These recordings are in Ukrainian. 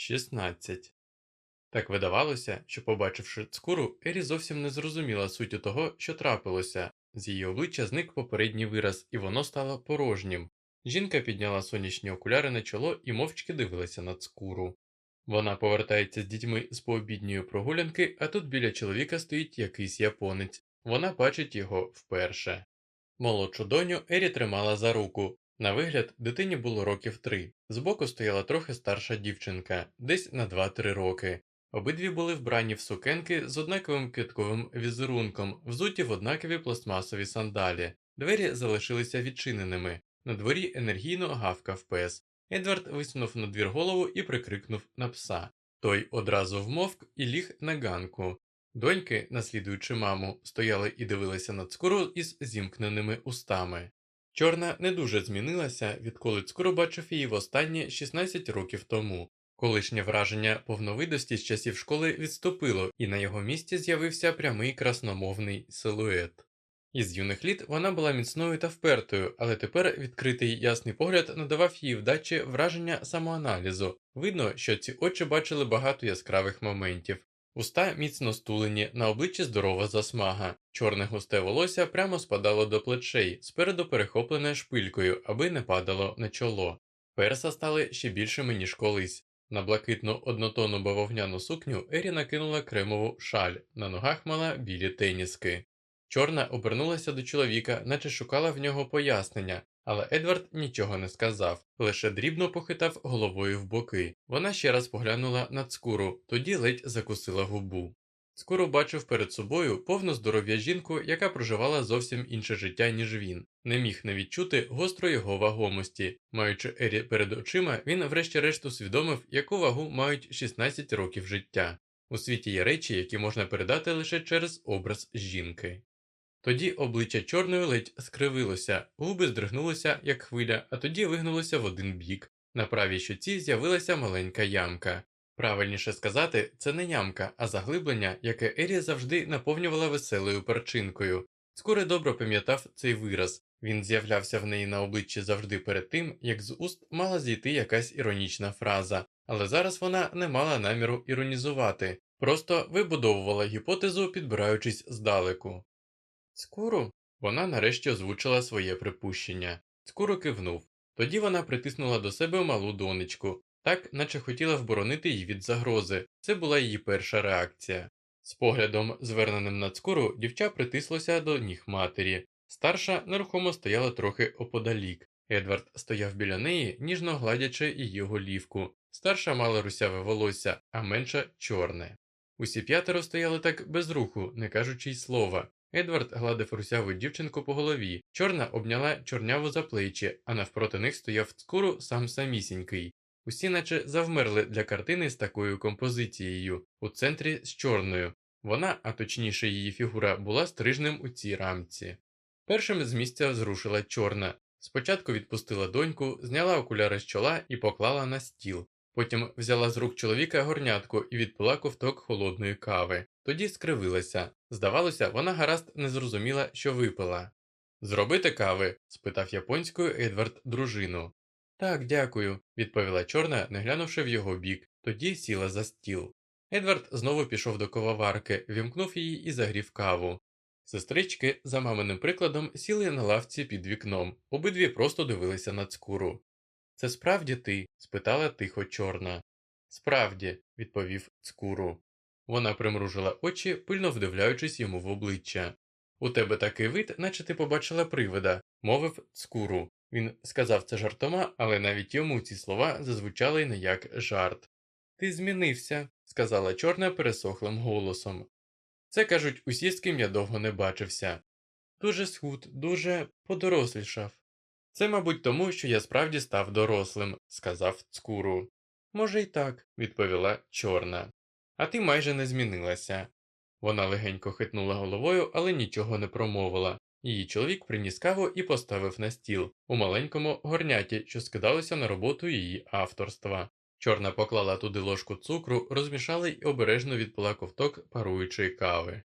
16. Так видавалося, що, побачивши цкуру, Ері зовсім не зрозуміла суті того, що трапилося. З її обличчя зник попередній вираз, і воно стало порожнім. Жінка підняла сонячні окуляри на чоло і мовчки дивилася на цкуру. Вона повертається з дітьми з пообідньої прогулянки, а тут біля чоловіка стоїть якийсь японець. Вона бачить його вперше. Молодшу доню Ері тримала за руку. На вигляд, дитині було років три. Збоку стояла трохи старша дівчинка, десь на 2-3 роки. Обидві були вбрані в сукенки з однаковим квітковим візерунком, взуті в однакові пластмасові сандалі. Двері залишилися відчиненими. На дворі енергійно гавкав пес. Едвард висунув на двір голову і прикрикнув на пса. Той одразу вмовк і ліг на ганку. Доньки, наслідуючи маму, стояли і дивилися на цкуру із зімкненими устами. Чорна не дуже змінилася, відколи цкуру бачив її востаннє 16 років тому. Колишнє враження повновидості з часів школи відступило, і на його місці з'явився прямий красномовний силует. Із юних літ вона була міцною та впертою, але тепер відкритий ясний погляд надавав їй вдачі враження самоаналізу. Видно, що ці очі бачили багато яскравих моментів. Уста міцно стулені, на обличчі здорова засмага, чорне густе волосся прямо спадало до плечей, спереду перехоплене шпилькою, аби не падало на чоло. Перса стали ще більшими, ніж колись. На блакитну однотонну бавовняну сукню Ері накинула кремову шаль, на ногах мала білі теніски. Чорна обернулася до чоловіка, наче шукала в нього пояснення, але Едвард нічого не сказав, лише дрібно похитав головою в боки. Вона ще раз поглянула на цкуру, тоді ледь закусила губу. Скоро бачив перед собою повну здоров'я жінку, яка проживала зовсім інше життя, ніж він, не міг не відчути гостро його вагомості. Маючи Ері перед очима, він врешті-решт усвідомив, яку вагу мають 16 років життя. У світі є речі, які можна передати лише через образ жінки. Тоді обличчя чорної ледь скривилося, губи здригнулися, як хвиля, а тоді вигнулося в один бік. На правій щоці з'явилася маленька ямка. Правильніше сказати, це не ямка, а заглиблення, яке Ері завжди наповнювала веселою перчинкою. Скоро добре пам'ятав цей вираз, він з'являвся в неї на обличчі завжди перед тим, як з уст мала зійти якась іронічна фраза, але зараз вона не мала наміру іронізувати, просто вибудовувала гіпотезу, підбираючись здалеку. Скуру? Вона нарешті озвучила своє припущення. Скуру кивнув. Тоді вона притиснула до себе малу донечку, так наче хотіла вборонити її від загрози. Це була її перша реакція. З поглядом, зверненим на цкуру, дівча притислося до ніг матері. Старша нерухомо стояла трохи оподалік. Едвард стояв біля неї, ніжно гладячи її голівку. Старша мала русяве волосся, а менша чорне. Усі п'ятеро стояли так без руху, не кажучи й слова. Едвард гладив русяву дівчинку по голові, чорна обняла чорняву за плечі, а навпроти них стояв цкуру сам самісінький. Усі наче завмерли для картини з такою композицією, у центрі з чорною. Вона, а точніше її фігура, була стрижнем у цій рамці. Першим з місця зрушила чорна. Спочатку відпустила доньку, зняла окуляри з чола і поклала на стіл. Потім взяла з рук чоловіка горнятку і відпила ковток холодної кави. Тоді скривилася. Здавалося, вона гаразд не зрозуміла, що випила. Зробити кави? спитав японською Едвард дружину. Так, дякую, відповіла чорна, не глянувши в його бік, тоді сіла за стіл. Едвард знову пішов до коваварки, вімкнув її і загрів каву. Сестрички, за маминим прикладом, сіли на лавці під вікном, обидві просто дивилися на цкуру. Це справді ти? спитала тихо чорна. Справді, відповів цкуру. Вона примружила очі, пильно вдивляючись йому в обличчя. У тебе такий вид, наче ти побачила привида, мовив цкуру. Він сказав це жартома, але навіть йому ці слова зазвучали не як жарт. Ти змінився, сказала чорна пересохлим голосом. Це кажуть усі, з ким я довго не бачився. Дуже схуд, дуже подорослішав. Це, мабуть, тому, що я справді став дорослим, сказав цкуру. Може, й так, відповіла чорна. А ти майже не змінилася. Вона легенько хитнула головою, але нічого не промовила. Її чоловік приніс каву і поставив на стіл у маленькому горняті, що скидалося на роботу її авторства. Чорна поклала туди ложку цукру, розмішала й обережно відпила ковток паруючої кави.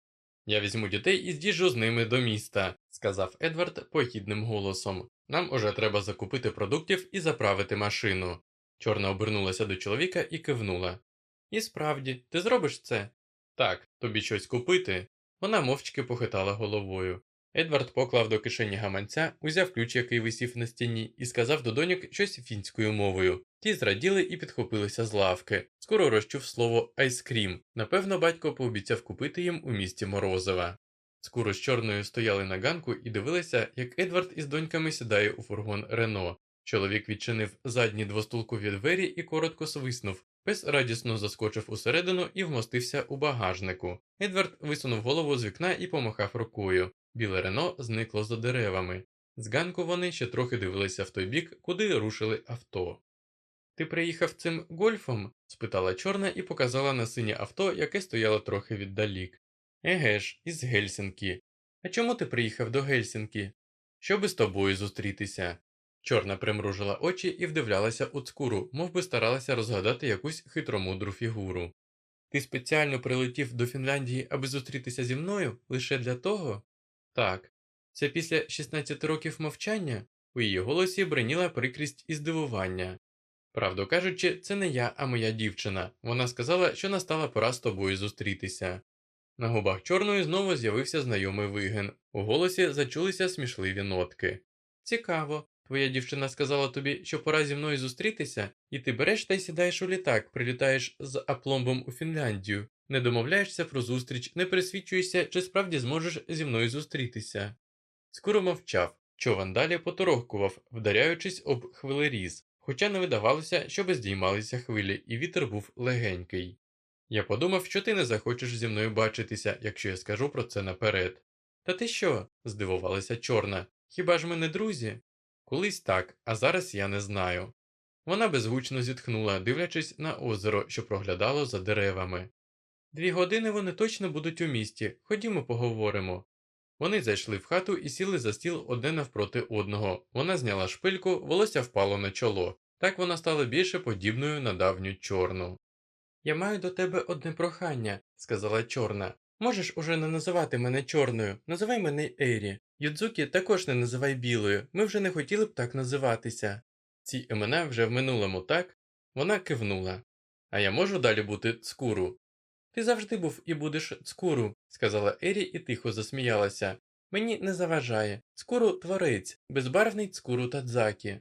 Я візьму дітей і з'їжджу з ними до міста, сказав Едвард погідним голосом. Нам уже треба закупити продуктів і заправити машину. Чорна обернулася до чоловіка і кивнула. І справді, ти зробиш це? Так, тобі щось купити. Вона мовчки похитала головою. Едвард поклав до кишені гаманця, узяв ключ, який висів на стіні, і сказав до доньок щось фінською мовою. Ті зраділи і підхопилися з лавки. Цкуру розчув слово ice cream. Напевно, батько пообіцяв купити їм у місті морозива. Скоро з чорною стояли на ганку і дивилися, як Едвард із доньками сідає у фургон Рено. Чоловік відчинив задні двостулкові двері і коротко свиснув. Пес радісно заскочив усередину і вмостився у багажнику. Едвард висунув голову з вікна і помахав рукою. Біле Рено зникло за деревами. З ганку вони ще трохи дивилися в той бік, куди рушили авто. Ти приїхав цим гольфом? спитала чорна і показала на синє авто, яке стояло трохи віддалік. Еге ж, із Гельсінкі. А чому ти приїхав до Гельсінкі? Щоби з тобою зустрітися. Чорна примружила очі і вдивлялася у цкуру, мов би старалася розгадати якусь хитромудру фігуру. Ти спеціально прилетів до Фінляндії, аби зустрітися зі мною лише для того? Так. Це після 16 років мовчання у її голосі бриніла прикрість і здивування. Правду кажучи, це не я, а моя дівчина. Вона сказала, що настала пора з тобою зустрітися. На губах чорної знову з'явився знайомий вигин. У голосі зачулися смішливі нотки. Цікаво, твоя дівчина сказала тобі, що пора зі мною зустрітися, і ти береш та й сідаєш у літак, прилітаєш з апломбом у Фінляндію, не домовляєшся про зустріч, не присвідчуєшся, чи справді зможеш зі мною зустрітися. Скоро мовчав, човен далі поторохкував, вдаряючись об хвилеріз, хоча не видавалося, щоби здіймалися хвилі, і вітер був легенький. Я подумав, що ти не захочеш зі мною бачитися, якщо я скажу про це наперед. Та ти що? здивувалася чорна. Хіба ж ми не друзі? Колись так, а зараз я не знаю. Вона безгучно зітхнула, дивлячись на озеро, що проглядало за деревами. Дві години вони точно будуть у місті, ходімо поговоримо. Вони зайшли в хату і сіли за стіл одне навпроти одного. Вона зняла шпильку, волосся впало на чоло. Так вона стала більше подібною на давню чорну. Я маю до тебе одне прохання, сказала чорна. Можеш уже не називати мене чорною, називай мене Ері. Юдзукі також не називай білою, ми вже не хотіли б так називатися. Ці імена вже в минулому, так? Вона кивнула. А я можу далі бути цкуру? Ти завжди був і будеш цкуру, сказала Ері і тихо засміялася. Мені не заважає. Цкуру творець, безбарвний цкуру Тадзакі.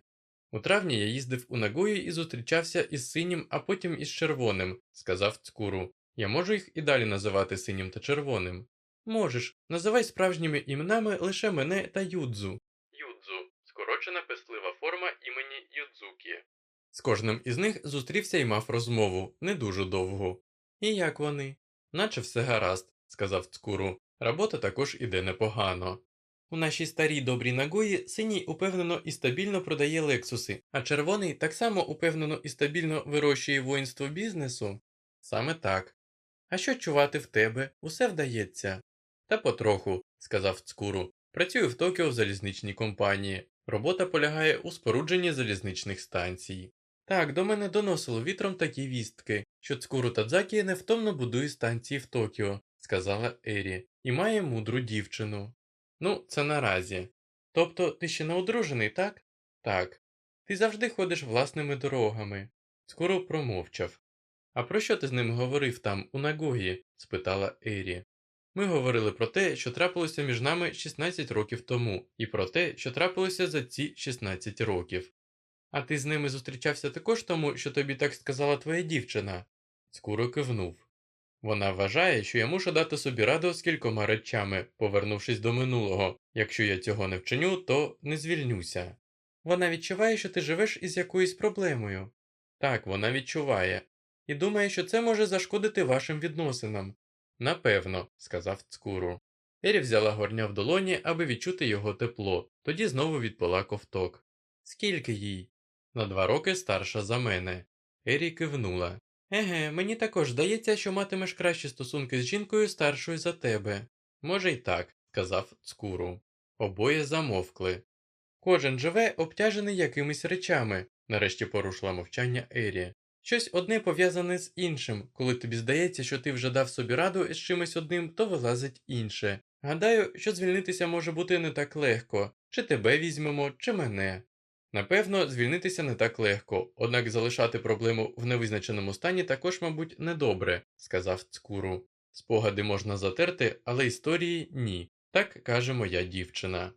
У травні я їздив у Нагої і зустрічався із синім, а потім із червоним, сказав цкуру. Я можу їх і далі називати синім та червоним. Можеш, називай справжніми іменами лише мене та Юдзу. Юдзу скорочена пестливе форма імені Юдзукі. З кожним із них зустрівся і мав розмову, не дуже довгу. І як вони? Наче все гаразд, сказав цкуру. Робота також іде непогано. У нашій старій добрій нагої синій упевнено і стабільно продає лексуси, а червоний так само упевнено і стабільно вирощує воїнство бізнесу. Саме так. А що чувати в тебе? Усе вдається. Та потроху, сказав цкуру. Працюю в Токіо в залізничній компанії. Робота полягає у спорудженні залізничних станцій. Так, до мене доносило вітром такі вістки, що цкуру Тадзакі невтомно будує станції в Токіо, сказала Ері, і має мудру дівчину. Ну, це наразі. Тобто ти ще не одружений, так? Так. Ти завжди ходиш власними дорогами. Скоро промовчав. А про що ти з ним говорив там, у Нагої? спитала Ері. Ми говорили про те, що трапилося між нами 16 років тому, і про те, що трапилося за ці 16 років. А ти з ними зустрічався також тому, що тобі так сказала твоя дівчина? Скуро кивнув. Вона вважає, що я мушу дати собі раду з кількома речами, повернувшись до минулого. Якщо я цього не вчиню, то не звільнюся. Вона відчуває, що ти живеш із якоюсь проблемою. Так, вона відчуває. І думає, що це може зашкодити вашим відносинам. Напевно, сказав цкуру. Ері взяла горня в долоні, аби відчути його тепло, тоді знову відпила ковток. Скільки їй? На два роки старша за мене. Ері кивнула. Еге, мені також здається, що матимеш кращі стосунки з жінкою старшою за тебе. Може й так, сказав цкуру. Обоє замовкли. Кожен живе обтяжений якимись речами, нарешті порушила мовчання Ері. Щось одне пов'язане з іншим, коли тобі здається, що ти вже дав собі раду із чимось одним, то вилазить інше. Гадаю, що звільнитися може бути не так легко, чи тебе візьмемо, чи мене. Напевно, звільнитися не так легко, однак залишати проблему в невизначеному стані також, мабуть, недобре, сказав Цкуру. Спогади можна затерти, але історії ні. Так каже моя дівчина.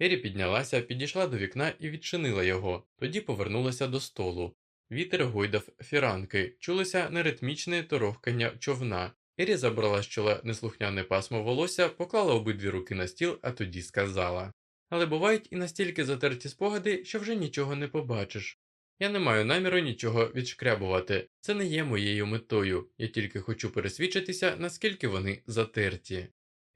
Ері піднялася, підійшла до вікна і відчинила його, тоді повернулася до столу. Вітер гойдав фіранки, чулося неритмічне торохкання човна. Ері забрала з чола неслухняне пасмо волосся, поклала обидві руки на стіл, а тоді сказала. Але бувають і настільки затерті спогади, що вже нічого не побачиш. Я не маю наміру нічого відшкрябувати, це не є моєю метою, я тільки хочу пересвідчитися, наскільки вони затерті.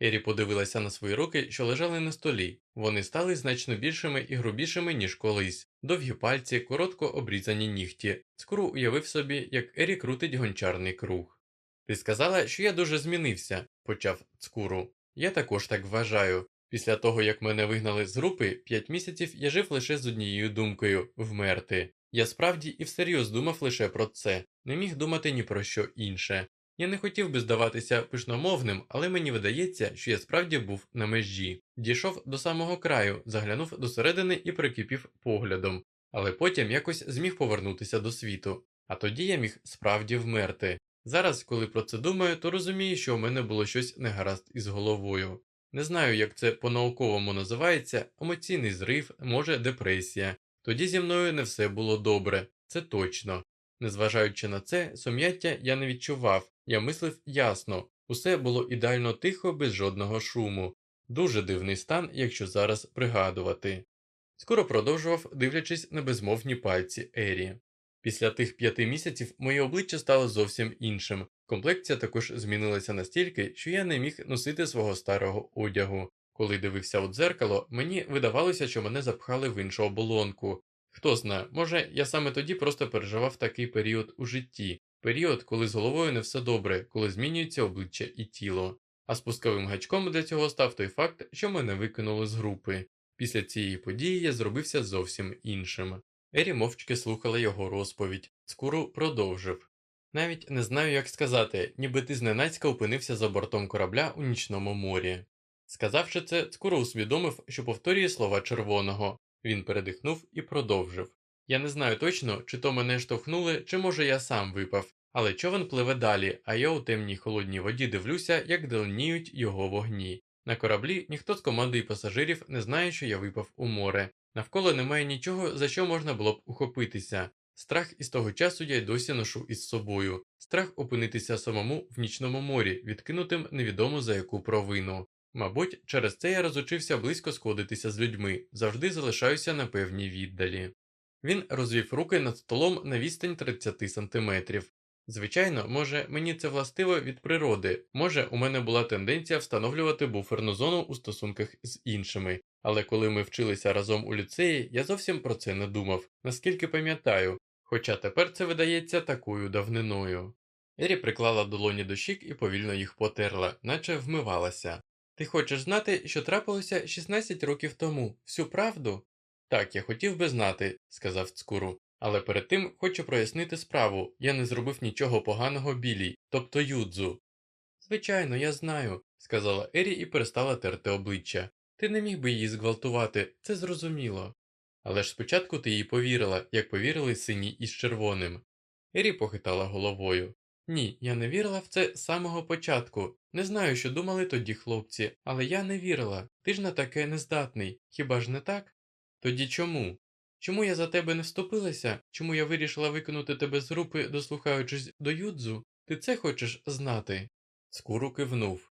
Ері подивилася на свої руки, що лежали на столі. Вони стали значно більшими і грубішими, ніж колись. Довгі пальці, коротко обрізані нігті. Скоро уявив собі, як Ері крутить гончарний круг. Ти сказала, що я дуже змінився, почав Цкуру. Я також так вважаю. Після того, як мене вигнали з групи, п'ять місяців я жив лише з однією думкою вмерти. Я справді і всерйоз думав лише про це, не міг думати ні про що інше. Я не хотів би здаватися пишномовним, але мені видається, що я справді був на межі. Дійшов до самого краю, заглянув до середини і прикипів поглядом, але потім якось зміг повернутися до світу. А тоді я міг справді вмерти. Зараз, коли про це думаю, то розумію, що у мене було щось негаразд із головою. Не знаю, як це по-науковому називається, емоційний зрив, може депресія. Тоді зі мною не все було добре, це точно. Незважаючи на це, сум'яття я не відчував, я мислив ясно, усе було ідеально тихо, без жодного шуму. Дуже дивний стан, якщо зараз пригадувати. Скоро продовжував, дивлячись на безмовні пальці Ері. Після тих п'яти місяців моє обличчя стало зовсім іншим. Комплекція також змінилася настільки, що я не міг носити свого старого одягу. Коли дивився у дзеркало, мені видавалося, що мене запхали в іншу оболонку. Хто знає, може, я саме тоді просто переживав такий період у житті, період, коли з головою не все добре, коли змінюється обличчя і тіло. А спусковим гачком для цього став той факт, що мене викинули з групи. Після цієї події я зробився зовсім іншим. Ері мовчки слухала його розповідь. Скуру продовжив. Навіть не знаю, як сказати, ніби ти зненацька опинився за бортом корабля у нічному морі. Сказавши це, Цкуро усвідомив, що повторює слова червоного. Він передихнув і продовжив. Я не знаю точно, чи то мене штовхнули, чи може я сам випав, але човен пливе далі, а я у темній холодній воді дивлюся, як деленіють його вогні. На кораблі ніхто з команди і пасажирів не знає, що я випав у море. Навколо немає нічого, за що можна було б ухопитися. Страх із того часу я й досі ношу із собою. Страх опинитися самому в нічному морі, відкинутим невідомо за яку провину. Мабуть, через це я розучився близько сходитися з людьми, завжди залишаюся на певній віддалі. Він розвів руки над столом на відстань 30 сантиметрів. Звичайно, може, мені це властиво від природи, може, у мене була тенденція встановлювати буферну зону у стосунках з іншими, але коли ми вчилися разом у ліцеї, я зовсім про це не думав, наскільки пам'ятаю, хоча тепер це видається такою давниною. Ері приклала долоні до щік і повільно їх потерла, наче вмивалася. Ти хочеш знати, що трапилося 16 років тому, всю правду? Так, я хотів би знати, сказав Цкуру, але перед тим хочу прояснити справу я не зробив нічого поганого білій, тобто юдзу. Звичайно, я знаю, сказала Ері і перестала терти обличчя. Ти не міг би її зґвалтувати, це зрозуміло. Але ж спочатку ти їй повірила, як повірили сині із червоним. Ері похитала головою. Ні, я не вірила в це з самого початку. Не знаю, що думали тоді хлопці, але я не вірила. Ти ж на таке не здатний. Хіба ж не так? Тоді чому? Чому я за тебе не вступилася? Чому я вирішила викинути тебе з групи, дослухаючись до юдзу? Ти це хочеш знати? Скуру кивнув.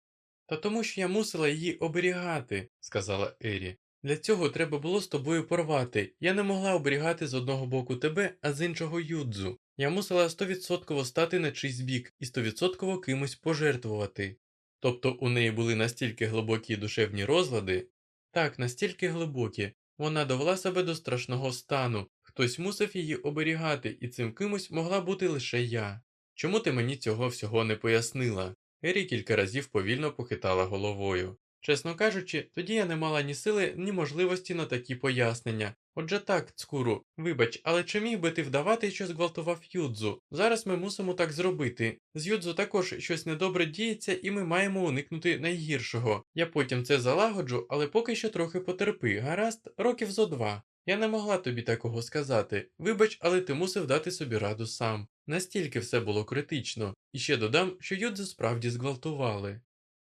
Та тому що я мусила її оберігати, сказала Ері. Для цього треба було з тобою порвати. Я не могла оберігати з одного боку тебе, а з іншого юдзу. Я мусила стовідсотково стати на чийсь бік і стовідсотково кимось пожертвувати. Тобто у неї були настільки глибокі душевні розлади, так, настільки глибокі, вона довела себе до страшного стану, хтось мусив її оберігати, і цим кимось могла бути лише я. Чому ти мені цього всього не пояснила? Ері кілька разів повільно похитала головою. Чесно кажучи, тоді я не мала ні сили, ні можливості на такі пояснення. Отже так, цкуру, вибач, але чи міг би ти вдавати, що зґвалтував Юдзу? Зараз ми мусимо так зробити. З Юдзу також щось недобре діється, і ми маємо уникнути найгіршого. Я потім це залагоджу, але поки що трохи потерпи, гаразд, років зо два. Я не могла тобі такого сказати. Вибач, але ти мусив дати собі раду сам. Настільки все було критично, і ще додам, що Юдзу справді зґвалтували.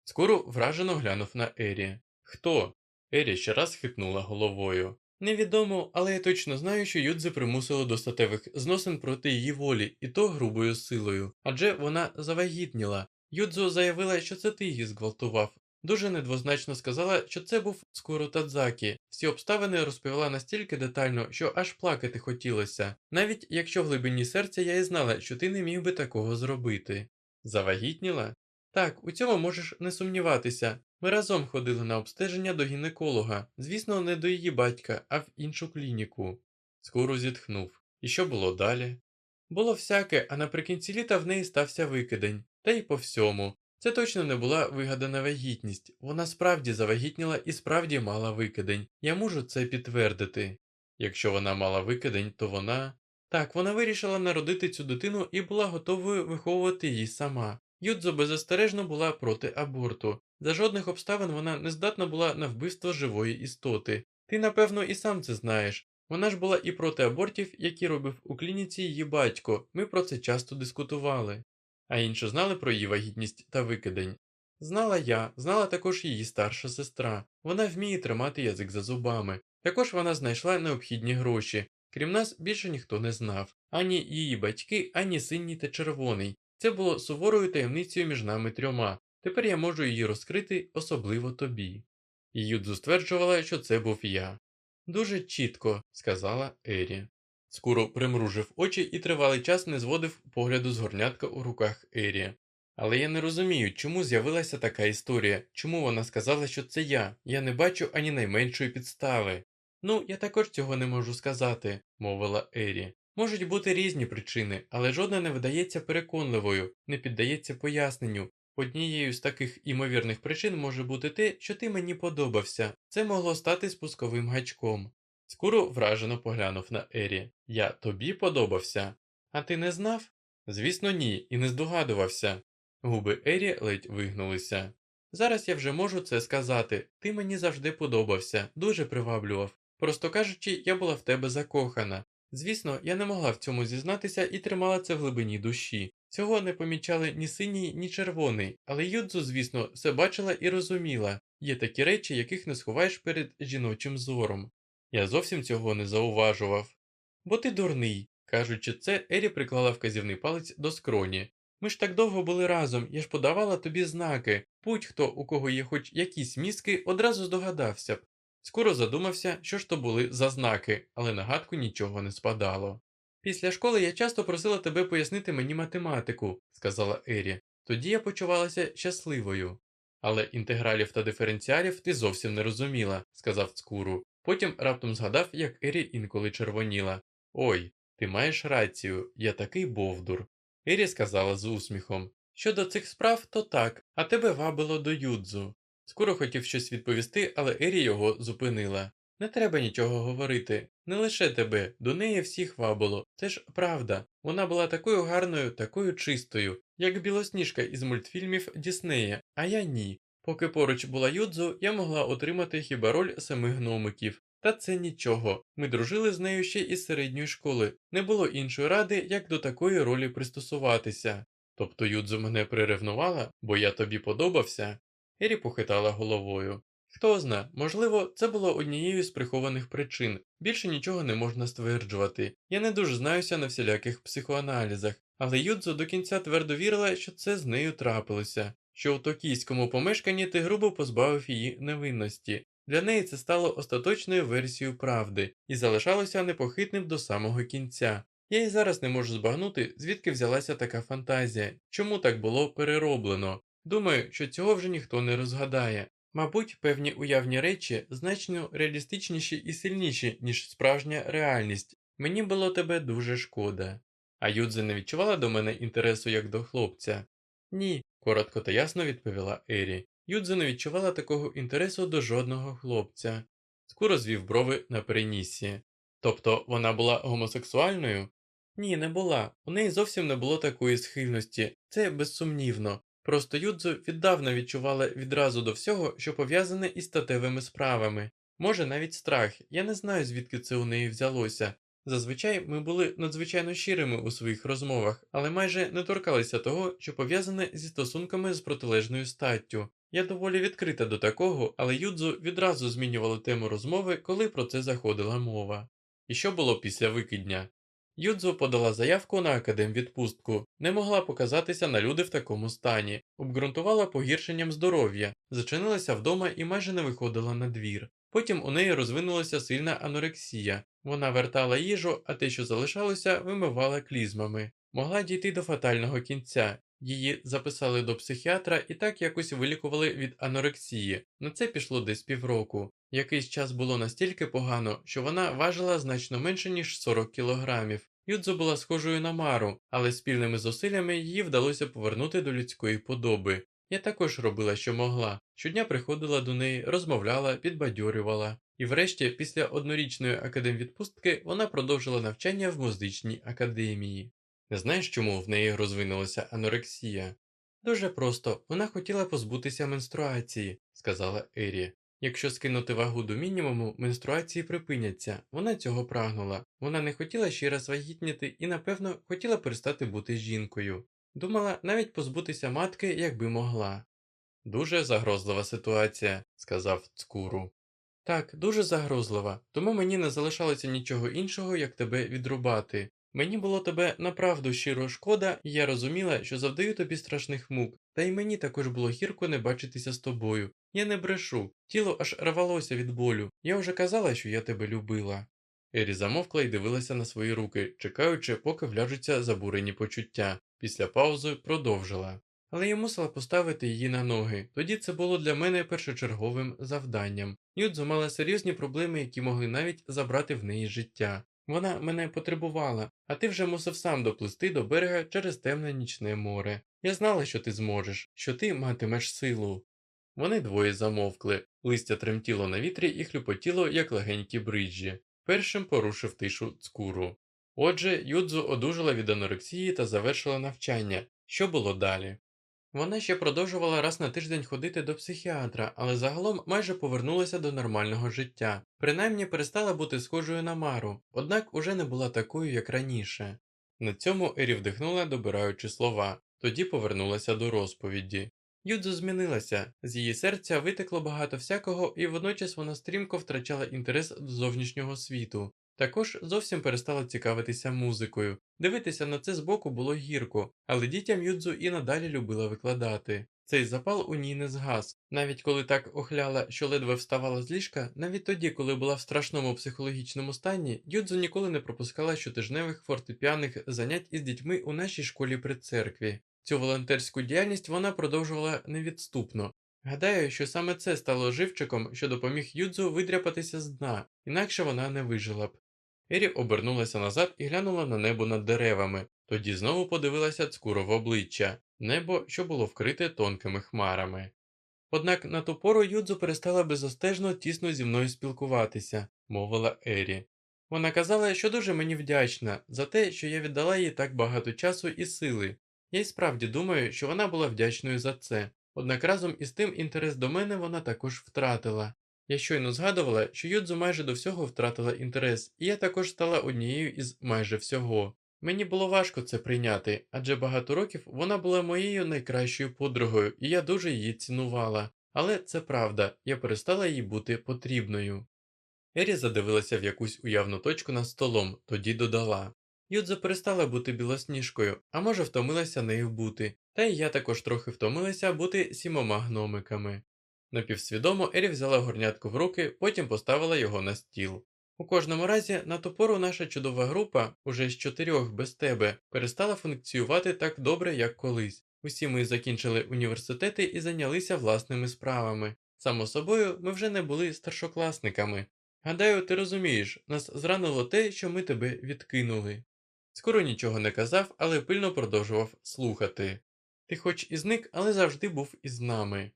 Скоро вражено глянув на Ері. Хто? Ері ще раз хитнула головою. Невідомо, але я точно знаю, що Юдзе примусило до статевих зносин проти її волі, і то грубою силою, адже вона завагітніла. Юдзо заявила, що це ти її зґвалтував. Дуже недвозначно сказала, що це був скоро Тадзакі. Всі обставини розповіла настільки детально, що аж плакати хотілося, навіть якщо в глибині серця я і знала, що ти не міг би такого зробити. Завагітніла? Так, у цьому можеш не сумніватися. Ми разом ходили на обстеження до гінеколога, звісно, не до її батька, а в іншу клініку. Скоро зітхнув. І що було далі? Було всяке, а наприкінці літа в неї стався викидень, та й по всьому. Це точно не була вигадана вагітність. Вона справді завагітніла і справді мала викидень. Я можу це підтвердити. Якщо вона мала викидень, то вона. Так, вона вирішила народити цю дитину і була готовою виховувати її сама. Юдзо беззастережно була проти аборту. За жодних обставин вона не здатна була на вбивство живої істоти. Ти, напевно, і сам це знаєш. Вона ж була і проти абортів, які робив у клініці її батько. Ми про це часто дискутували. А інші знали про її вагітність та викидень. Знала я, знала також її старша сестра. Вона вміє тримати язик за зубами. Також вона знайшла необхідні гроші. Крім нас, більше ніхто не знав ані її батьки, ані синій та червоний. Це було суворою таємницею між нами трьома. Тепер я можу її розкрити, особливо тобі. Юдзу стверджувала, що це був я. Дуже чітко, сказала Ері. Скуро примружив очі і тривалий час не зводив погляду з горнятка у руках Ері. Але я не розумію, чому з'явилася така історія, чому вона сказала, що це я, я не бачу ані найменшої підстави. Ну, я також цього не можу сказати, мовила Ері. Можуть бути різні причини, але жодна не видається переконливою, не піддається поясненню. Однією з таких імовірних причин може бути те, що ти мені подобався, це могло стати спусковим гачком. Скоро вражено поглянув на Ері. Я тобі подобався? А ти не знав? Звісно, ні, і не здогадувався. Губи Ері ледь вигнулися. Зараз я вже можу це сказати. Ти мені завжди подобався, дуже приваблював. Просто кажучи, я була в тебе закохана. Звісно, я не могла в цьому зізнатися і тримала це в глибині душі. Цього не помічали ні синій, ні червоний, але Юдзу, звісно, все бачила і розуміла є такі речі, яких не сховаєш перед жіночим зором. Я зовсім цього не зауважував. Бо ти дурний. Кажучи це, Ері приклала вказівний палець до скроні. Ми ж так довго були разом, я ж подавала тобі знаки. Будь-хто, у кого є хоч якісь мізки, одразу здогадався б. Скоро задумався, що ж то були за знаки, але на гадку нічого не спадало. Після школи я часто просила тебе пояснити мені математику, сказала Ері. Тоді я почувалася щасливою. Але інтегралів та диференціалів ти зовсім не розуміла, сказав Цкуру. Потім раптом згадав, як Ері інколи червоніла. Ой, ти маєш рацію, я такий бовдур. Ері сказала з усміхом. Щодо цих справ, то так, а тебе вабило до юдзу. Скоро хотів щось відповісти, але Ері його зупинила. Не треба нічого говорити, не лише тебе, до неї всіх вабило. Це ж правда. Вона була такою гарною, такою чистою, як білосніжка із мультфільмів Діснея, а я ні. Поки поруч була Юдзу, я могла отримати хіба роль самих гномиків. Та це нічого. Ми дружили з нею ще із середньої школи. Не було іншої ради, як до такої ролі пристосуватися. Тобто Юдзу мене приревнувала, бо я тобі подобався? Ері похитала головою. Хто зна, можливо, це було однією з прихованих причин. Більше нічого не можна стверджувати. Я не дуже знаюся на всіляких психоаналізах, але Юдзо до кінця твердо вірила, що це з нею трапилося, що у токійському помешканні ти грубо позбавив її невинності. Для неї це стало остаточною версією правди і залишалося непохитним до самого кінця. Я і зараз не можу збагнути, звідки взялася така фантазія, чому так було перероблено. Думаю, що цього вже ніхто не розгадає. Мабуть, певні уявні речі значно реалістичніші і сильніші, ніж справжня реальність. Мені було тебе дуже шкода. А Юдзе не відчувала до мене інтересу як до хлопця? Ні, коротко та ясно відповіла Ері. Юдзе не відчувала такого інтересу до жодного хлопця. Скоро звів брови на перенісі. Тобто вона була гомосексуальною? Ні, не була. У неї зовсім не було такої схильності, це безсумнівно. Просто Юдзу віддавна відчувала відразу до всього, що пов'язане із статевими справами. може навіть страх. Я не знаю, звідки це у неї взялося. Зазвичай ми були надзвичайно щирими у своїх розмовах, але майже не торкалися того, що пов'язане зі стосунками з протилежною статтю. Я доволі відкрита до такого, але Юдзу відразу змінювала тему розмови, коли про це заходила мова. І що було після викидня? Юдзу подала заявку на академвідпустку, не могла показатися на люди в такому стані, обґрунтувала погіршенням здоров'я, зачинилася вдома і майже не виходила на двір. Потім у неї розвинулася сильна анорексія. Вона вертала їжу, а те, що залишалося, вимивала клізмами. Могла дійти до фатального кінця. Її записали до психіатра і так якось вилікували від анорексії. На це пішло десь півроку. Якийсь час було настільки погано, що вона важила значно менше, ніж 40 кілограмів. Юдзо була схожою на Мару, але спільними зусиллями її вдалося повернути до людської подоби. Я також робила, що могла. Щодня приходила до неї, розмовляла, підбадьорювала. І врешті, після однорічної академвідпустки, вона продовжила навчання в музичній академії. Не знаєш, чому в неї розвинулася анорексія? Дуже просто, вона хотіла позбутися менструації, сказала Ері. Якщо скинути вагу до мінімуму, менструації припиняться. Вона цього прагнула. Вона не хотіла ще раз вагітніти і, напевно, хотіла перестати бути жінкою. Думала навіть позбутися матки, якби могла. Дуже загрозлива ситуація, сказав Цкуру. Так, дуже загрозлива, тому мені не залишалося нічого іншого, як тебе відрубати. Мені було тебе направду щиро шкода, і я розуміла, що завдаю тобі страшних мук, та й мені також було гірко не бачитися з тобою. Я не брешу, тіло аж рвалося від болю. Я вже казала, що я тебе любила. Ері замовкла і дивилася на свої руки, чекаючи, поки вляжуться забурені почуття. Після паузи продовжила. Але я мусила поставити її на ноги. Тоді це було для мене першочерговим завданням. Юдзо мала серйозні проблеми, які могли навіть забрати в неї життя. Вона мене потребувала, а ти вже мусив сам доплисти до берега через темне нічне море. Я знала, що ти зможеш, що ти матимеш силу. Вони двоє замовкли, листя тремтіло на вітрі і хлюпотіло, як легенькі бриджі. Першим порушив тишу цкуру. Отже, Юдзу одужала від анорексії та завершила навчання. Що було далі? Вона ще продовжувала раз на тиждень ходити до психіатра, але загалом майже повернулася до нормального життя. Принаймні перестала бути схожою на Мару, однак уже не була такою, як раніше. На цьому Ері вдихнула, добираючи слова, тоді повернулася до розповіді. Юдзу змінилася, з її серця витекло багато всякого, і водночас вона стрімко втрачала інтерес до зовнішнього світу. Також зовсім перестала цікавитися музикою. Дивитися на це збоку було гірко, але дітям Юдзу і надалі любила викладати. Цей запал у ній не згас, навіть коли так охляла, що ледве вставала з ліжка, навіть тоді, коли була в страшному психологічному стані, Юдзу ніколи не пропускала щотижневих фортепіаних занять із дітьми у нашій школі при церкві. Цю волонтерську діяльність вона продовжувала невідступно. Гадаю, що саме це стало живчиком, що допоміг Юдзу видряпатися з дна, інакше вона не вижила б. Ері обернулася назад і глянула на небо над деревами, тоді знову подивилася цкуро в обличчя, небо, що було вкрите тонкими хмарами. Однак на ту пору Юдзу перестала безостежно тісно зі мною спілкуватися, мовила Ері. Вона казала, що дуже мені вдячна за те, що я віддала їй так багато часу і сили. Я й справді думаю, що вона була вдячною за це, однак разом із тим інтерес до мене вона також втратила. Я щойно згадувала, що Юдзу майже до всього втратила інтерес, і я також стала однією із майже всього. Мені було важко це прийняти, адже багато років вона була моєю найкращою подругою, і я дуже її цінувала. Але це правда, я перестала їй бути потрібною. Ері задивилася в якусь уявну точку над столом, тоді додала. Юдзо перестала бути білосніжкою, а може втомилася нею бути, та й я також трохи втомилася бути сімома гномиками. Напівсвідомо Ері взяла горнятку в руки, потім поставила його на стіл. У кожному разі, на ту пору наша чудова група, уже з чотирьох без тебе, перестала функціювати так добре, як колись. Усі ми закінчили університети і зайнялися власними справами. Само собою, ми вже не були старшокласниками. Гадаю, ти розумієш, нас зранило те, що ми тебе відкинули. Скоро нічого не казав, але пильно продовжував слухати. Ти хоч і зник, але завжди був із нами.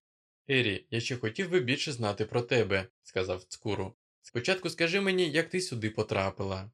Ері, я ще хотів би більше знати про тебе, сказав цкуру. Спочатку скажи мені, як ти сюди потрапила.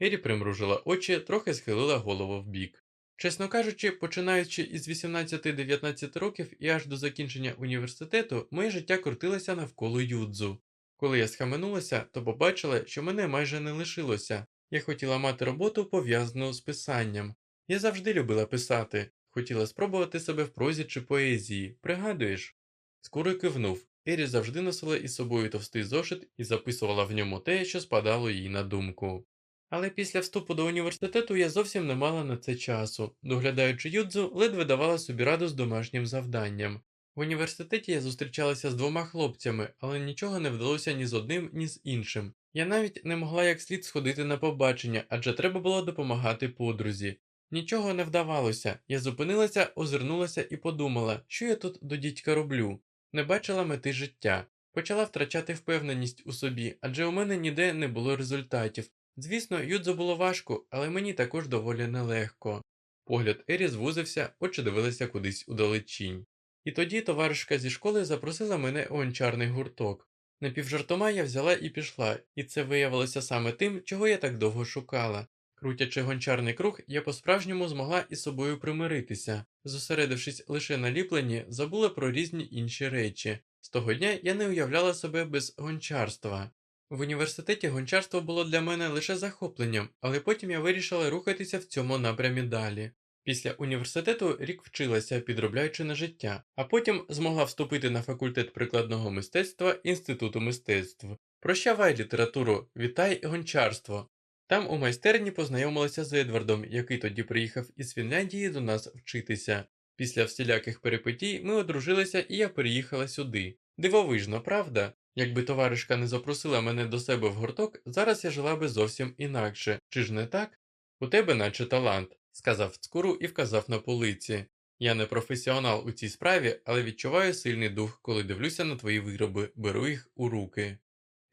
Ері примружила очі, трохи схилила голову вбік. Чесно кажучи, починаючи із 18-19 років і аж до закінчення університету, моє життя крутилося навколо юдзу. Коли я схаменулася, то побачила, що мене майже не лишилося. Я хотіла мати роботу пов'язану з писанням. Я завжди любила писати, хотіла спробувати себе в прозі чи поезії, пригадуєш? Скоро кивнув. Ері завжди носила із собою товстий зошит і записувала в ньому те, що спадало їй на думку. Але після вступу до університету я зовсім не мала на це часу. Доглядаючи юдзу, ледве давала собі раду з домашнім завданням. В університеті я зустрічалася з двома хлопцями, але нічого не вдалося ні з одним, ні з іншим. Я навіть не могла як слід сходити на побачення, адже треба було допомагати подрузі. Нічого не вдавалося, я зупинилася, озирнулася і подумала, що я тут до дідька роблю. Не бачила мети життя, почала втрачати впевненість у собі, адже у мене ніде не було результатів. Звісно, юдзо було важко, але мені також доволі нелегко. Погляд Ері звузився, очі дивилися кудись удалечінь. І тоді товаришка зі школи запросила мене у ончарний гурток. Напівжартома я взяла і пішла, і це виявилося саме тим, чого я так довго шукала. Крутячи гончарний круг, я по-справжньому змогла із собою примиритися, зосередившись лише на ліпленні, забула про різні інші речі. З того дня я не уявляла себе без гончарства. В університеті гончарство було для мене лише захопленням, але потім я вирішила рухатися в цьому напрямі далі. Після університету рік вчилася, підробляючи на життя, а потім змогла вступити на факультет прикладного мистецтва Інституту мистецтв. Прощавай літературу, вітай гончарство. Там у майстерні познайомилася з Едвардом, який тоді приїхав із Фінляндії до нас вчитися. Після всіляких перипетій ми одружилися і я переїхала сюди. Дивовижно, правда? Якби товаришка не запросила мене до себе в гурток, зараз я жила би зовсім інакше, чи ж не так? У тебе наче талант, сказав цкуру і вказав на полиці. Я не професіонал у цій справі, але відчуваю сильний дух, коли дивлюся на твої вироби, беру їх у руки.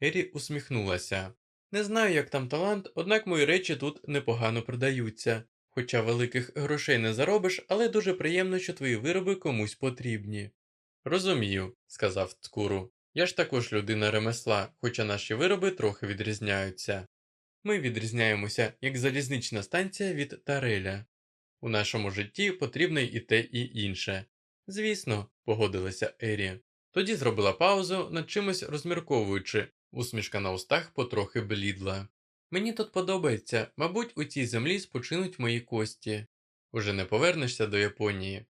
Ері усміхнулася. Не знаю, як там талант, однак мої речі тут непогано продаються. Хоча великих грошей не заробиш, але дуже приємно, що твої вироби комусь потрібні. Розумію, сказав цкуру. Я ж також людина ремесла, хоча наші вироби трохи відрізняються. Ми відрізняємося як залізнична станція від тареля. У нашому житті потрібно і те, і інше. Звісно, погодилася Ері. Тоді зробила паузу, над чимось розмірковуючи, усмішка на устах потрохи блідла. Мені тут подобається, мабуть, у цій землі спочинуть мої кості. Уже не повернешся до Японії.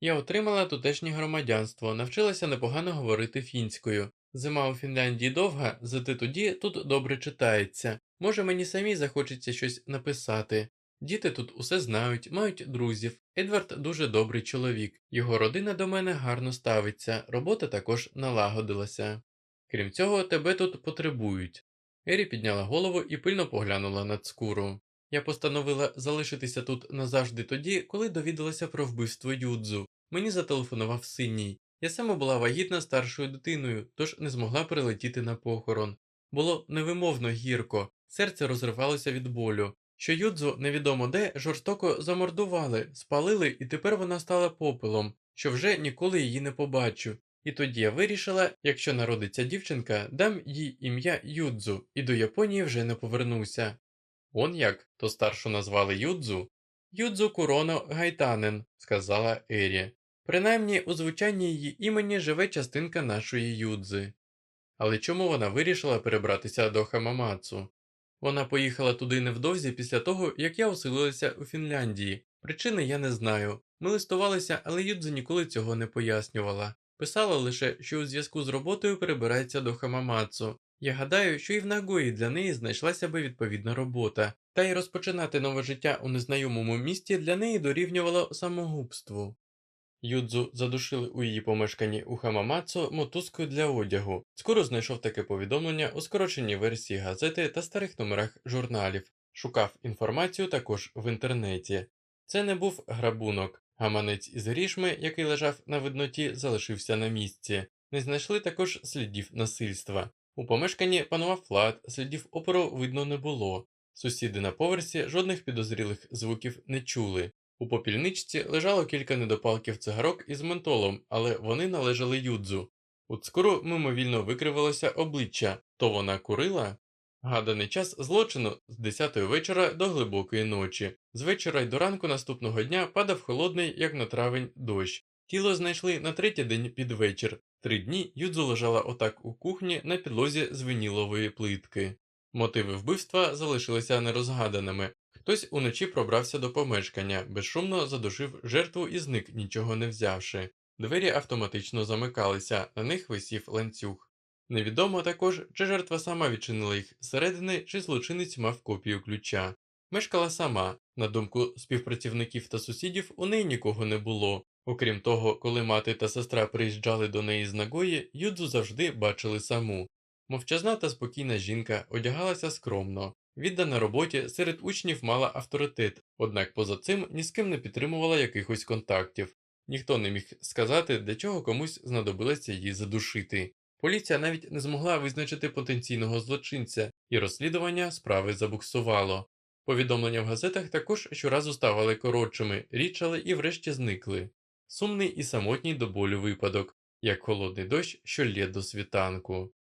Я отримала тутешнє громадянство, навчилася непогано говорити фінською. Зима у Фінляндії довга, зате тоді тут добре читається. Може, мені самі захочеться щось написати. Діти тут усе знають, мають друзів. Едвард дуже добрий чоловік, його родина до мене гарно ставиться, робота також налагодилася. Крім цього, тебе тут потребують. Ері підняла голову і пильно поглянула на цкуру. Я постановила залишитися тут назавжди тоді, коли довідалася про вбивство Юдзу. Мені зателефонував синій. Я саме була вагітна старшою дитиною, тож не змогла прилетіти на похорон. Було невимовно гірко, серце розривалося від болю. Що Юдзу невідомо де жорстоко замордували, спалили, і тепер вона стала попелом, що вже ніколи її не побачу. І тоді я вирішила, якщо народиться дівчинка, дам їй ім'я Юдзу, і до Японії вже не повернуся. Он як, то старшу назвали Юдзу? Юдзу Куроно Гайтанен, сказала Ері. Принаймні у звучанні її імені живе частинка нашої Юдзи. Але чому вона вирішила перебратися до Хамамацу? Вона поїхала туди невдовзі після того, як я оселилася у Фінляндії. Причини я не знаю. Ми листувалися, але Юдзи ніколи цього не пояснювала. Писала лише, що у зв'язку з роботою перебирається до Хамамацу. Я гадаю, що і в Нагої для неї знайшлася би відповідна робота, та й розпочинати нове життя у незнайомому місті для неї дорівнювало самогубству. Юдзу задушили у її помешканні у Хамамацу мотузкою для одягу. Скоро знайшов таке повідомлення у скороченій версії газети та старих номерах журналів, шукав інформацію також в інтернеті. Це не був грабунок. Гаманець із грішми, який лежав на видноті, залишився на місці. Не знайшли також слідів насильства. У помешканні панував лад, слідів опору видно не було. Сусіди на поверсі жодних підозрілих звуків не чули. У попільничці лежало кілька недопалків цигарок із ментолом, але вони належали юдзу. У цкуру мимовільно викривилося обличчя то вона курила? Гаданий час злочину з 10 вечора до глибокої ночі. З вечора й до ранку наступного дня падав холодний, як на травень, дощ. Тіло знайшли на третій день під вечір. Три дні Юдзу лежала отак у кухні на підлозі з вінілової плитки. Мотиви вбивства залишилися нерозгаданими. Хтось уночі пробрався до помешкання, безшумно задушив жертву і зник, нічого не взявши. Двері автоматично замикалися, на них висів ланцюг. Невідомо також, чи жертва сама відчинила їх зсередини, чи злочинець мав копію ключа. Мешкала сама, на думку співпрацівників та сусідів, у неї нікого не було. Окрім того, коли мати та сестра приїжджали до неї з Нагої, Юдзу завжди бачили саму. Мовчазна та спокійна жінка одягалася скромно, віддана роботі серед учнів мала авторитет, однак поза цим ні з ким не підтримувала якихось контактів. Ніхто не міг сказати, для чого комусь знадобилося її задушити. Поліція навіть не змогла визначити потенційного злочинця, і розслідування справи забуксувало. Повідомлення в газетах також щоразу ставали коротшими, річали і врешті зникли. Сумний і самотній до болю випадок, як холодний дощ, що лє до світанку.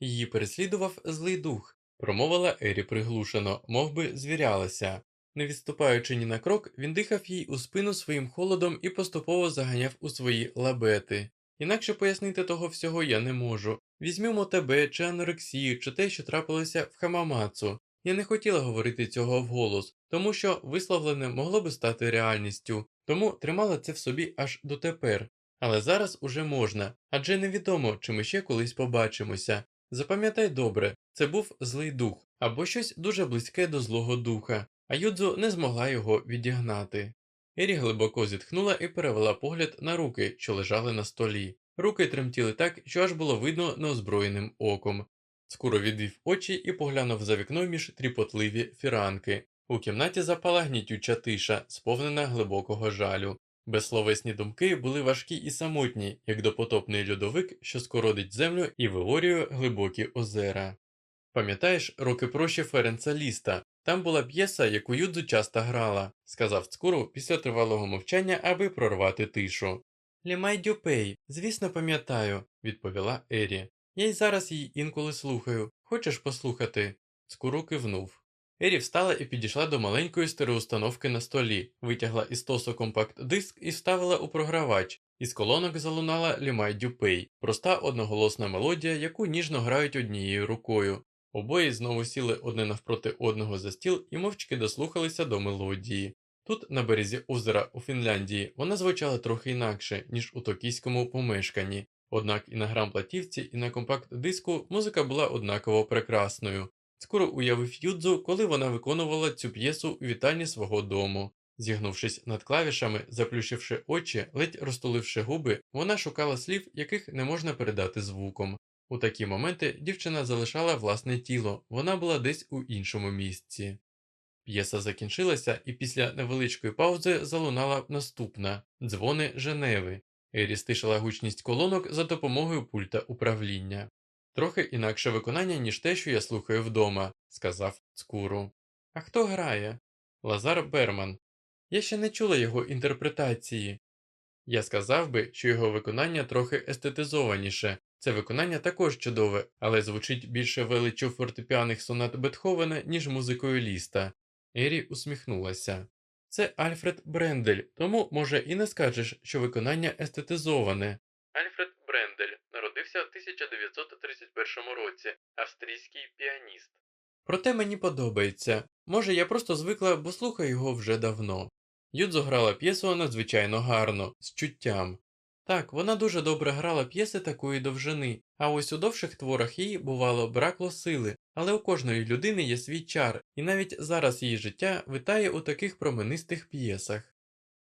Її переслідував злий дух, промовила Ері приглушено, мов би звірялася. Не відступаючи ні на крок, він дихав їй у спину своїм холодом і поступово заганяв у свої лабети. Інакше пояснити того всього я не можу. Візьмімо тебе, чи анорексію, чи те, що трапилося в Хамамацу. Я не хотіла говорити цього вголос, тому що висловлене могло би стати реальністю, тому тримала це в собі аж дотепер. Але зараз уже можна, адже невідомо, чи ми ще колись побачимося. Запам'ятай добре, це був злий дух або щось дуже близьке до злого духа, а Юдзу не змогла його відігнати. Ері глибоко зітхнула і перевела погляд на руки, що лежали на столі. Руки тремтіли так, що аж було видно неозброєним оком. Скоро відвів очі і поглянув за вікно між тріпотливі фіранки. У кімнаті запала гнітюча тиша, сповнена глибокого жалю. Безсловесні думки були важкі і самотні, як допотопний льодовик, що скородить землю і виворює глибокі озера. Пам'ятаєш роки прощі Ференца Ліста? Там була п'єса, яку Юдзу часто грала, сказав Цкуру після тривалого мовчання, аби прорвати тишу. Le mal du pays, звісно, пам'ятаю, відповіла Ері. Я й зараз її інколи слухаю. Хочеш послухати? Цкуру кивнув. Ері встала і підійшла до маленької стереоустановки на столі, витягла із стосу компакт-диск і вставила у програвач. Із колонок залунала Le mal du pays, проста одноголосна мелодія, яку ніжно грають однією рукою. Обоє знову сіли одне навпроти одного за стіл і мовчки дослухалися до мелодії. Тут, на березі озера у Фінляндії, вона звучала трохи інакше, ніж у токійському помешканні, однак і на грамплатівці, і на компакт-диску музика була однаково прекрасною. Скоро уявив Юдзу, коли вона виконувала цю п'єсу у вітальні свого дому. Зігнувшись над клавішами, заплющивши очі, ледь розтуливши губи, вона шукала слів, яких не можна передати звуком. У такі моменти дівчина залишала власне тіло, вона була десь у іншому місці. П'єса закінчилася, і після невеличкої паузи залунала наступна дзвони Женеви. Ері стишила гучність колонок за допомогою пульта управління. Трохи інакше виконання, ніж те, що я слухаю вдома, сказав Цкуру. А хто грає? Лазар Берман. Я ще не чула його інтерпретації. Я сказав би, що його виконання трохи естетизованіше. Це виконання також чудове, але звучить більше величу фортепіаних сонат Бетховена, ніж музикою ліста. Ері усміхнулася. Це Альфред Брендель, тому, може, і не скажеш, що виконання естетизоване. Альфред Брендель народився в 1931 році, австрійський піаніст. Проте мені подобається. Може, я просто звикла, бо слухаю його вже давно. Юдзо грала п'єсу надзвичайно гарно, з чуттям. Так, вона дуже добре грала п'єси такої довжини, а ось у довших творах їй, бувало, бракло сили, але у кожної людини є свій чар, і навіть зараз її життя витає у таких променистих п'єсах.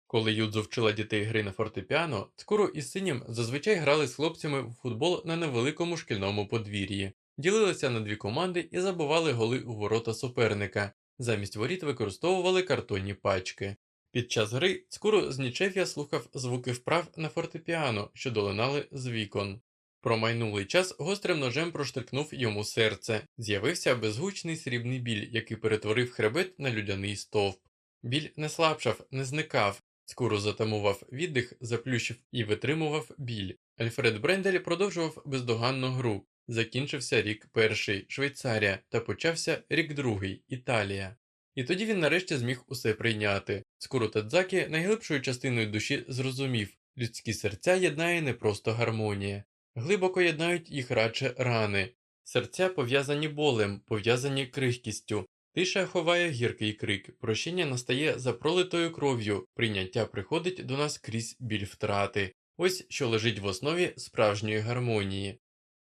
Коли Юдзо вчила дітей гри на фортепіано, Цкуру із синім зазвичай грали з хлопцями в футбол на невеликому шкільному подвір'ї, ділилися на дві команди і забували голи у ворота суперника, замість воріт використовували картонні пачки. Під час гри Цкуру з нічев'я слухав звуки вправ на фортепіано, що долинали з вікон. Промайнулий час гострим ножем проштрикнув йому серце, з'явився безгучний срібний біль, який перетворив хребет на людяний стовп. Біль не слабшав, не зникав. Скоро затамував віддих, заплющив і витримував біль. Альфред Брендель продовжував бездоганну гру. Закінчився рік перший Швейцарія та почався рік другий Італія. І тоді він нарешті зміг усе прийняти. Скоро Тадзакі найглибшою частиною душі зрозумів людські серця єднає не просто гармонія. Глибоко єднають їх радше рани. Серця пов'язані болем, пов'язані крихкістю. Тиша ховає гіркий крик, прощення настає за пролитою кров'ю, прийняття приходить до нас крізь біль втрати. Ось що лежить в основі справжньої гармонії.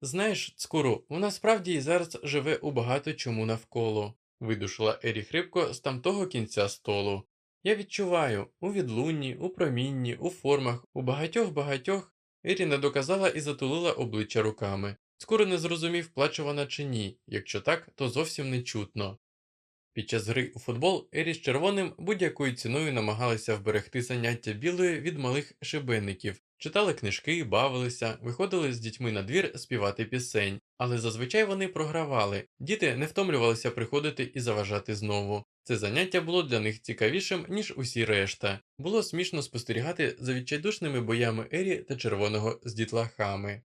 Знаєш, Цкуру, вона справді і зараз живе у багато чому навколо, видушила Ері хрипко з тамтого кінця столу. Я відчуваю у відлунні, у промінні, у формах, у багатьох багатьох. Ері не доказала і затулила обличчя руками. Скоро не зрозумів, плаче вона чи ні, якщо так, то зовсім не чутно. Під час гри у футбол Ері з червоним будь-якою ціною намагалися вберегти заняття білої від малих шибеників, читали книжки, бавилися, виходили з дітьми на двір співати пісень, але зазвичай вони програвали, діти не втомлювалися приходити і заважати знову. Це заняття було для них цікавішим, ніж усі решта. Було смішно спостерігати за відчайдушними боями Ері та червоного з дітлахами.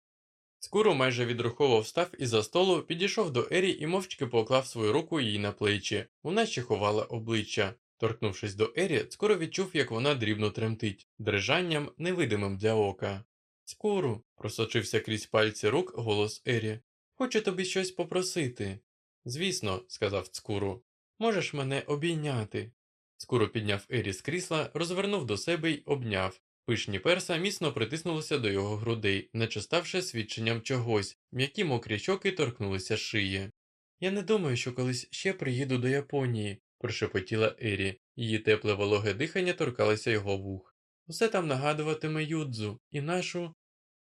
Скуру майже відрухово встав із-за столу, підійшов до Ері і мовчки поклав свою руку їй на плечі. Вона ще ховала обличчя. Торкнувшись до Ері, скоро відчув, як вона дрібно тремтить, дрижанням невидимим для ока. Скуру, просочився крізь пальці рук голос Ері. Хочу тобі щось попросити. Звісно, сказав Цкуру. Можеш мене обійняти. Скоро підняв Ері з крісла, розвернув до себе й обняв. Пишні перса міцно притиснулися до його грудей, наче ставши свідченням чогось, м'які мокрі щоки торкнулися шиї. Я не думаю, що колись ще приїду до Японії, прошепотіла Ері, її тепле вологе дихання торкалося його вух. Усе там нагадуватиме юдзу і нашу.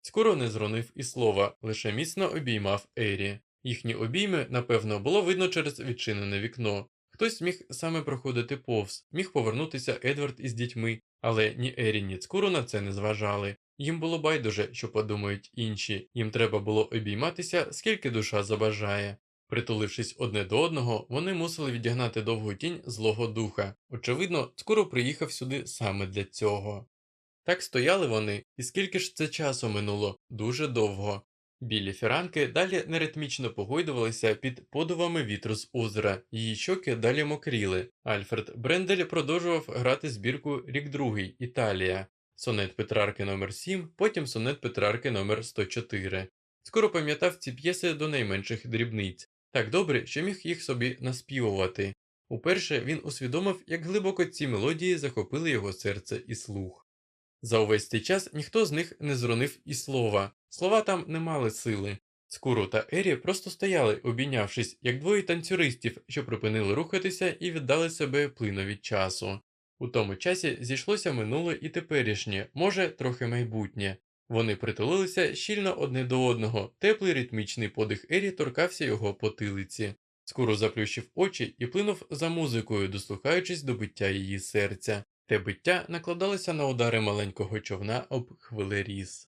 Скоро не зронив і слова, лише міцно обіймав Ері. Їхні обійми, напевно, було видно через відчинене вікно. Хтось міг саме проходити повз, міг повернутися Едвард із дітьми, але ні Ері, ні Цкуру на це не зважали. Їм було байдуже, що подумають інші, їм треба було обійматися, скільки душа забажає. Притулившись одне до одного, вони мусили відігнати довгу тінь злого духа. Очевидно, Цкуру приїхав сюди саме для цього. Так стояли вони, і скільки ж це часу минуло, дуже довго. Білі фіранки далі неритмічно погойдувалися під подувами вітру з озера, її щоки далі мокріли. Альфред Брендель продовжував грати збірку Рік Другий Італія, сонет Петрарки номер 7 потім сонет Петрарки номер 104 Скоро пам'ятав ці п'єси до найменших дрібниць, так добре, що міг їх собі наспівувати. Уперше він усвідомив, як глибоко ці мелодії захопили його серце і слух. За увесь цей час ніхто з них не зронив і слова, слова там не мали сили. Скуру та Ері просто стояли, обійнявшись, як двоє танцюристів, що припинили рухатися і віддали себе плинові часу. У тому часі зійшлося минуле і теперішнє, може, трохи майбутнє. Вони притулилися щільно одне до одного, теплий ритмічний подих Ері торкався його потилиці. Скоро заплющив очі і плинув за музикою, дослухаючись до биття її серця. Те биття накладалося на удари маленького човна об хвилеріз.